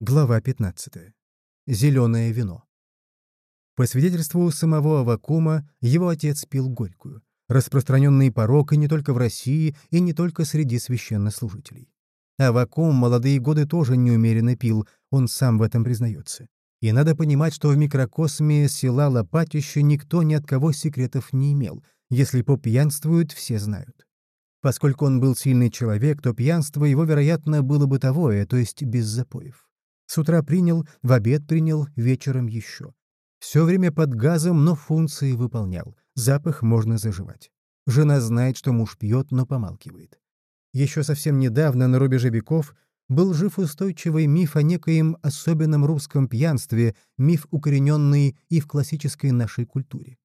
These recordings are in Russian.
Глава 15. Зеленое вино. По свидетельству самого Авакума, его отец пил горькую. Распространенный порог и не только в России, и не только среди священнослужителей. Авакум молодые годы тоже неумеренно пил, он сам в этом признается. И надо понимать, что в микрокосме села Лопатище никто ни от кого секретов не имел. Если поп пьянствует, все знают. Поскольку он был сильный человек, то пьянство его, вероятно, было бытовое, то есть без запоев. С утра принял, в обед принял, вечером еще. Все время под газом, но функции выполнял. Запах можно заживать. Жена знает, что муж пьет, но помалкивает. Еще совсем недавно, на рубеже веков, был жив устойчивый миф о некоем особенном русском пьянстве, миф, укорененный и в классической нашей культуре.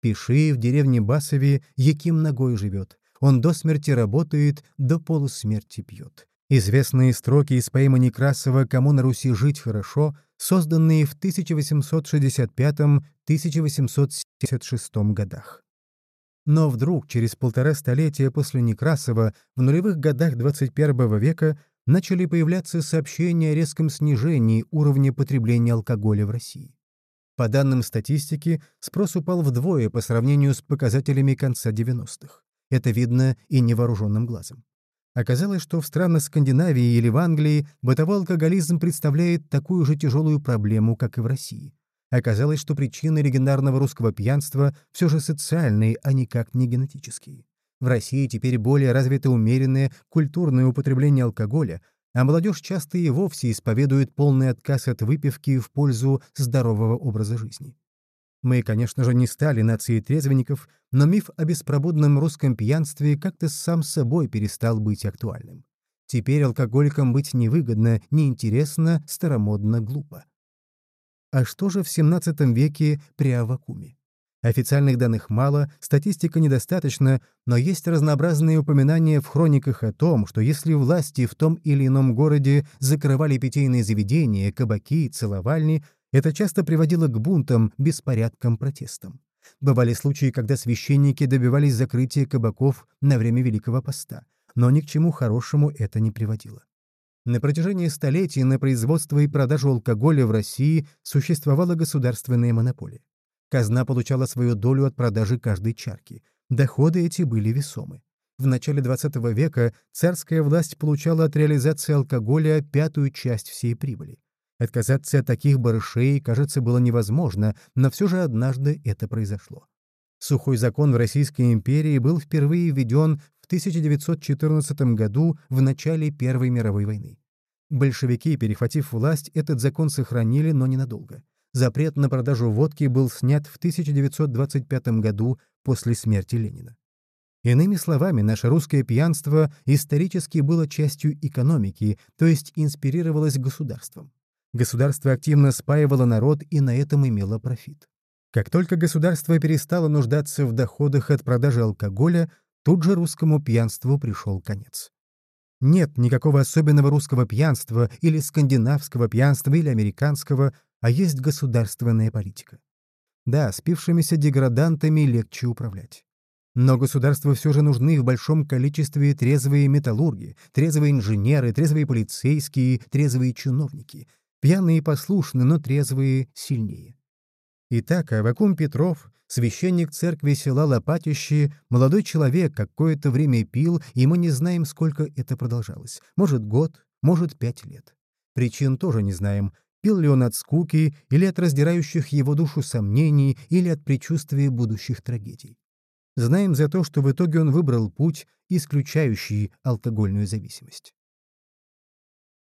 Пиши, в деревне Басове Яким ногой живет. Он до смерти работает, до полусмерти пьет. Известные строки из поэмы Некрасова «Кому на Руси жить хорошо», созданные в 1865-1876 годах. Но вдруг, через полтора столетия после Некрасова, в нулевых годах 21 века начали появляться сообщения о резком снижении уровня потребления алкоголя в России. По данным статистики, спрос упал вдвое по сравнению с показателями конца 90-х. Это видно и невооруженным глазом. Оказалось, что в странах Скандинавии или в Англии бытовой алкоголизм представляет такую же тяжелую проблему, как и в России. Оказалось, что причины легендарного русского пьянства все же социальные, а никак не генетические. В России теперь более развито умеренное культурное употребление алкоголя, а молодежь часто и вовсе исповедует полный отказ от выпивки в пользу здорового образа жизни. Мы, конечно же, не стали нацией трезвенников, но миф о беспробудном русском пьянстве как-то сам собой перестал быть актуальным. Теперь алкоголикам быть невыгодно, неинтересно, старомодно, глупо. А что же в XVII веке при Авакуме? Официальных данных мало, статистика недостаточно, но есть разнообразные упоминания в хрониках о том, что если власти в том или ином городе закрывали питейные заведения, кабаки, целовальни, это часто приводило к бунтам, беспорядкам, протестам. Бывали случаи, когда священники добивались закрытия кабаков на время Великого Поста, но ни к чему хорошему это не приводило. На протяжении столетий на производство и продажу алкоголя в России существовала государственная монополия. Казна получала свою долю от продажи каждой чарки. Доходы эти были весомы. В начале XX века царская власть получала от реализации алкоголя пятую часть всей прибыли. Отказаться от таких барышей, кажется, было невозможно, но все же однажды это произошло. Сухой закон в Российской империи был впервые введен в 1914 году в начале Первой мировой войны. Большевики, перехватив власть, этот закон сохранили, но ненадолго. Запрет на продажу водки был снят в 1925 году после смерти Ленина. Иными словами, наше русское пьянство исторически было частью экономики, то есть инспирировалось государством. Государство активно спаивало народ и на этом имело профит. Как только государство перестало нуждаться в доходах от продажи алкоголя, тут же русскому пьянству пришел конец. Нет никакого особенного русского пьянства или скандинавского пьянства или американского, а есть государственная политика. Да, спившимися деградантами легче управлять. Но государству все же нужны в большом количестве трезвые металлурги, трезвые инженеры, трезвые полицейские, трезвые чиновники — Пьяные послушны, но трезвые сильнее. Итак, Авакум Петров, священник церкви села Лопатище, молодой человек, какое-то время пил, и мы не знаем, сколько это продолжалось. Может, год, может, пять лет. Причин тоже не знаем. Пил ли он от скуки, или от раздирающих его душу сомнений, или от предчувствия будущих трагедий. Знаем за то, что в итоге он выбрал путь, исключающий алкогольную зависимость.